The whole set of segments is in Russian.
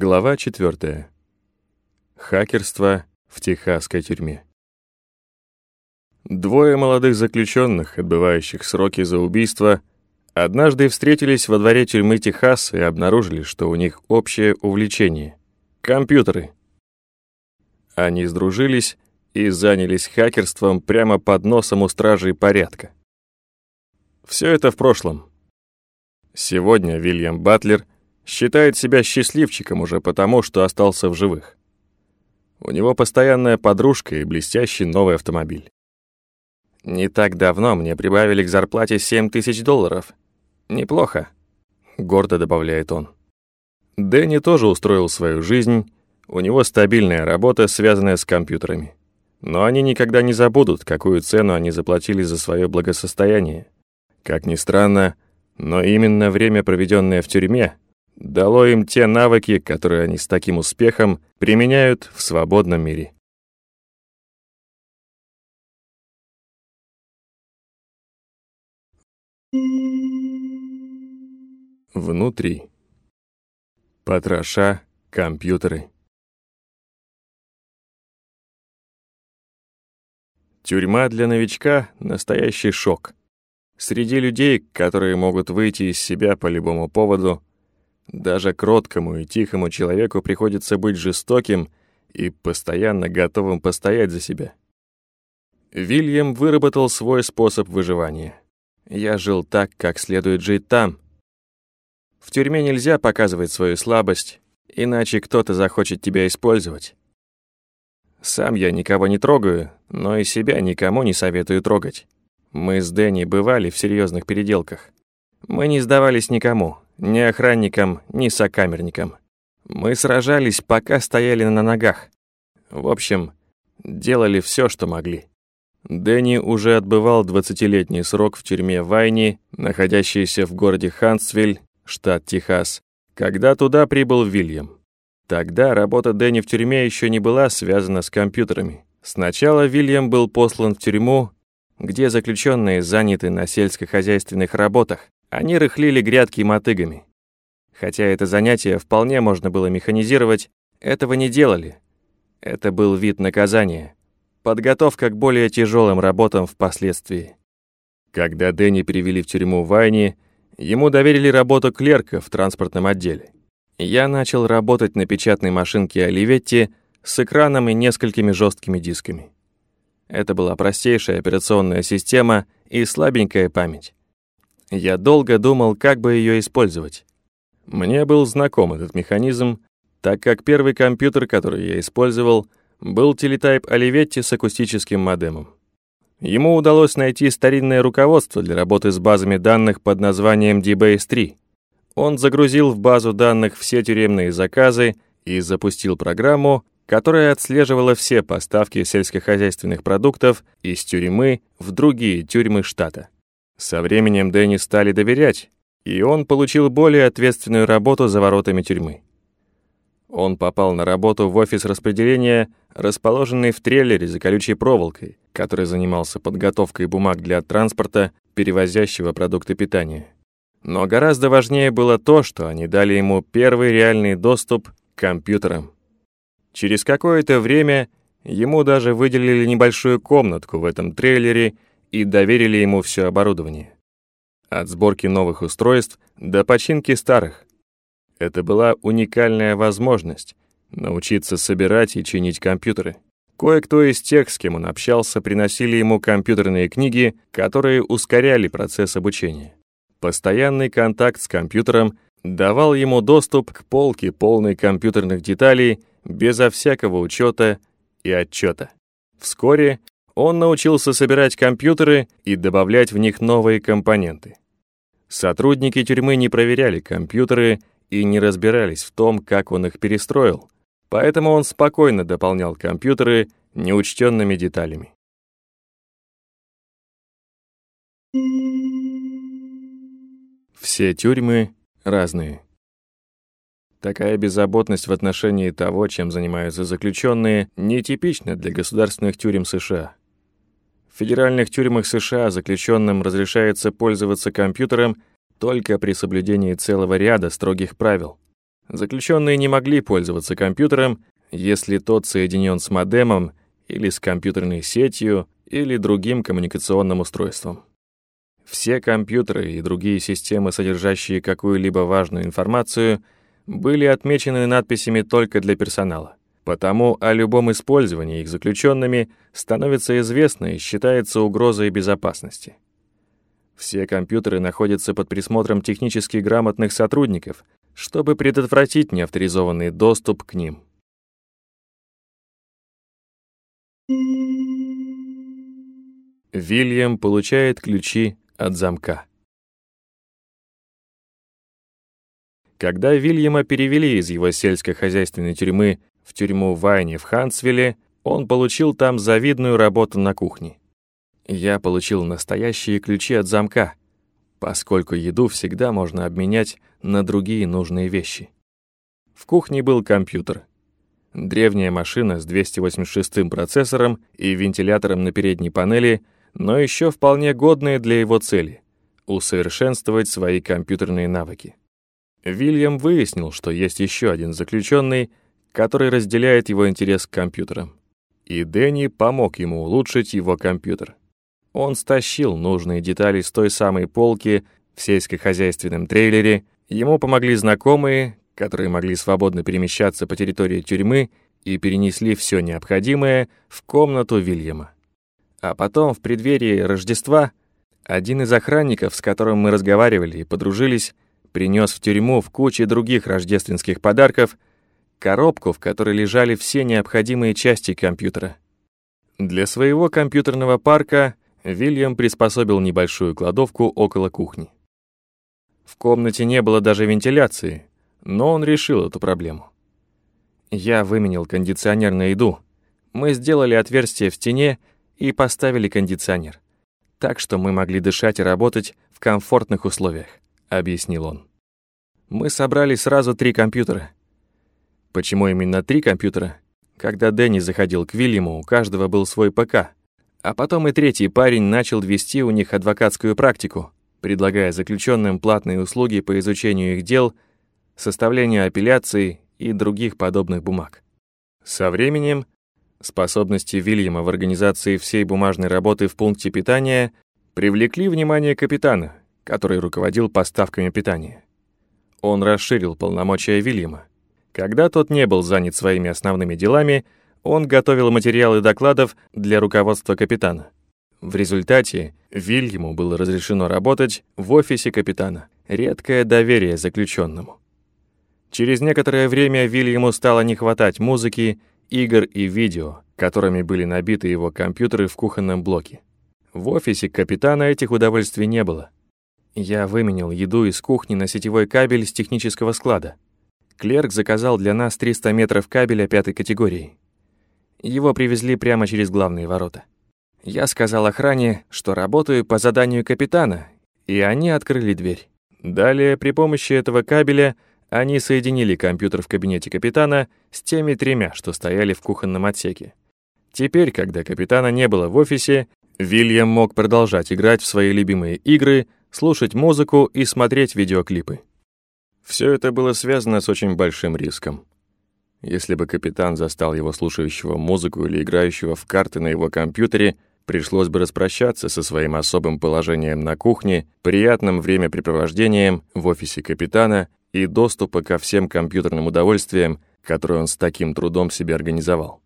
Глава 4. Хакерство в техасской тюрьме. Двое молодых заключенных, отбывающих сроки за убийство, однажды встретились во дворе тюрьмы Техас и обнаружили, что у них общее увлечение — компьютеры. Они сдружились и занялись хакерством прямо под носом у стражей порядка. Все это в прошлом. Сегодня Вильям Батлер — Считает себя счастливчиком уже потому, что остался в живых. У него постоянная подружка и блестящий новый автомобиль. «Не так давно мне прибавили к зарплате 7 тысяч долларов. Неплохо», — гордо добавляет он. Дэнни тоже устроил свою жизнь, у него стабильная работа, связанная с компьютерами. Но они никогда не забудут, какую цену они заплатили за свое благосостояние. Как ни странно, но именно время, проведенное в тюрьме, дало им те навыки, которые они с таким успехом применяют в свободном мире. Внутри. Потроша компьютеры. Тюрьма для новичка — настоящий шок. Среди людей, которые могут выйти из себя по любому поводу, даже кроткому и тихому человеку приходится быть жестоким и постоянно готовым постоять за себя. Вильям выработал свой способ выживания. Я жил так, как следует жить там. В тюрьме нельзя показывать свою слабость, иначе кто-то захочет тебя использовать. Сам я никого не трогаю, но и себя никому не советую трогать. Мы с Дэнни бывали в серьезных переделках. Мы не сдавались никому, ни охранникам, ни сокамерникам. Мы сражались, пока стояли на ногах. В общем, делали все, что могли. Дэнни уже отбывал 20-летний срок в тюрьме Вайни, находящейся в городе Хансвиль, штат Техас, когда туда прибыл Вильям. Тогда работа Дэнни в тюрьме еще не была связана с компьютерами. Сначала Вильям был послан в тюрьму, где заключенные заняты на сельскохозяйственных работах, они рыхлили грядки мотыгами. Хотя это занятие вполне можно было механизировать, этого не делали. Это был вид наказания. Подготовка к более тяжелым работам впоследствии. Когда Дэнни перевели в тюрьму Вайни, ему доверили работу клерка в транспортном отделе. Я начал работать на печатной машинке Оливетти с экраном и несколькими жесткими дисками. Это была простейшая операционная система и слабенькая память. Я долго думал, как бы ее использовать. Мне был знаком этот механизм, так как первый компьютер, который я использовал, был телетайп Оливетти с акустическим модемом. Ему удалось найти старинное руководство для работы с базами данных под названием DBase 3. Он загрузил в базу данных все тюремные заказы и запустил программу, которая отслеживала все поставки сельскохозяйственных продуктов из тюрьмы в другие тюрьмы штата. Со временем Дэнни стали доверять, и он получил более ответственную работу за воротами тюрьмы. Он попал на работу в офис распределения, расположенный в трейлере за колючей проволокой, который занимался подготовкой бумаг для транспорта, перевозящего продукты питания. Но гораздо важнее было то, что они дали ему первый реальный доступ к компьютерам. Через какое-то время ему даже выделили небольшую комнатку в этом трейлере и доверили ему все оборудование. От сборки новых устройств до починки старых. Это была уникальная возможность научиться собирать и чинить компьютеры. Кое-кто из тех, с кем он общался, приносили ему компьютерные книги, которые ускоряли процесс обучения. Постоянный контакт с компьютером давал ему доступ к полке полной компьютерных деталей безо всякого учета и отчета. Вскоре он научился собирать компьютеры и добавлять в них новые компоненты. Сотрудники тюрьмы не проверяли компьютеры и не разбирались в том, как он их перестроил, поэтому он спокойно дополнял компьютеры неучтенными деталями. Все тюрьмы разные. Такая беззаботность в отношении того, чем занимаются заключенные, нетипична для государственных тюрем США. В федеральных тюрьмах США заключенным разрешается пользоваться компьютером только при соблюдении целого ряда строгих правил. Заключенные не могли пользоваться компьютером, если тот соединен с модемом или с компьютерной сетью или другим коммуникационным устройством. Все компьютеры и другие системы, содержащие какую-либо важную информацию, были отмечены надписями только для персонала. Потому о любом использовании их заключенными становится известно и считается угрозой безопасности. Все компьютеры находятся под присмотром технически грамотных сотрудников, чтобы предотвратить неавторизованный доступ к ним. Вильям получает ключи от замка. Когда Вильяма перевели из его сельскохозяйственной тюрьмы в тюрьму Вайни в Хансвилле, он получил там завидную работу на кухне. Я получил настоящие ключи от замка, поскольку еду всегда можно обменять на другие нужные вещи. В кухне был компьютер. Древняя машина с 286-м процессором и вентилятором на передней панели, но еще вполне годная для его цели — усовершенствовать свои компьютерные навыки. Вильям выяснил, что есть еще один заключенный, который разделяет его интерес к компьютерам. И Дэнни помог ему улучшить его компьютер. Он стащил нужные детали с той самой полки в сельскохозяйственном трейлере, ему помогли знакомые, которые могли свободно перемещаться по территории тюрьмы и перенесли все необходимое в комнату Вильяма. А потом, в преддверии Рождества, один из охранников, с которым мы разговаривали и подружились, принес в тюрьму в куче других рождественских подарков коробку, в которой лежали все необходимые части компьютера. Для своего компьютерного парка Вильям приспособил небольшую кладовку около кухни. В комнате не было даже вентиляции, но он решил эту проблему. Я выменил кондиционер на еду. Мы сделали отверстие в стене и поставили кондиционер. Так что мы могли дышать и работать в комфортных условиях, объяснил он. Мы собрали сразу три компьютера. Почему именно три компьютера? Когда Дэнни заходил к Вильяму, у каждого был свой ПК. А потом и третий парень начал вести у них адвокатскую практику, предлагая заключенным платные услуги по изучению их дел, составлению апелляций и других подобных бумаг. Со временем способности Вильяма в организации всей бумажной работы в пункте питания привлекли внимание капитана, который руководил поставками питания. Он расширил полномочия Вильяма. Когда тот не был занят своими основными делами, он готовил материалы докладов для руководства капитана. В результате Вильяму было разрешено работать в офисе капитана. Редкое доверие заключенному. Через некоторое время Вильяму стало не хватать музыки, игр и видео, которыми были набиты его компьютеры в кухонном блоке. В офисе капитана этих удовольствий не было. Я выменил еду из кухни на сетевой кабель с технического склада. Клерк заказал для нас 300 метров кабеля пятой категории. Его привезли прямо через главные ворота. Я сказал охране, что работаю по заданию капитана, и они открыли дверь. Далее, при помощи этого кабеля, они соединили компьютер в кабинете капитана с теми тремя, что стояли в кухонном отсеке. Теперь, когда капитана не было в офисе, Вильям мог продолжать играть в свои любимые игры, слушать музыку и смотреть видеоклипы. Все это было связано с очень большим риском. Если бы капитан застал его слушающего музыку или играющего в карты на его компьютере, пришлось бы распрощаться со своим особым положением на кухне, приятным времяпрепровождением в офисе капитана и доступа ко всем компьютерным удовольствиям, которые он с таким трудом себе организовал.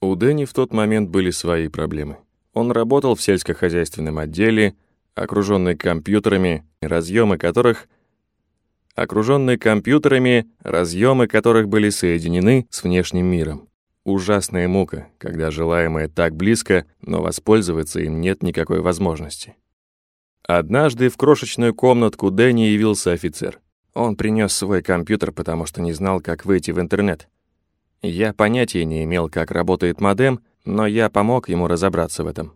У Дэнни в тот момент были свои проблемы. Он работал в сельскохозяйственном отделе, окруженный компьютерами, разъемы которых окруженный компьютерами, разъемы которых были соединены с внешним миром. Ужасная мука, когда желаемое так близко, но воспользоваться им нет никакой возможности. Однажды в крошечную комнатку Дэнни явился офицер. Он принес свой компьютер, потому что не знал, как выйти в интернет. Я понятия не имел, как работает модем, но я помог ему разобраться в этом.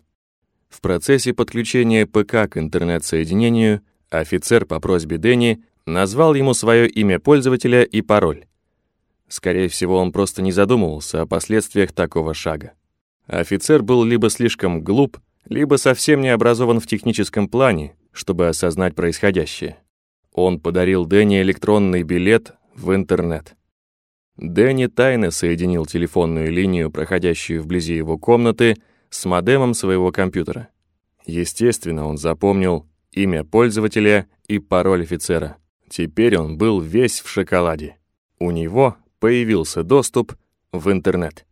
В процессе подключения ПК к интернет-соединению офицер по просьбе Дэнни назвал ему свое имя пользователя и пароль. Скорее всего, он просто не задумывался о последствиях такого шага. Офицер был либо слишком глуп, либо совсем не образован в техническом плане, чтобы осознать происходящее. Он подарил Дэнни электронный билет в интернет. Дэнни тайно соединил телефонную линию, проходящую вблизи его комнаты, с модемом своего компьютера. Естественно, он запомнил имя пользователя и пароль офицера. Теперь он был весь в шоколаде. У него появился доступ в интернет.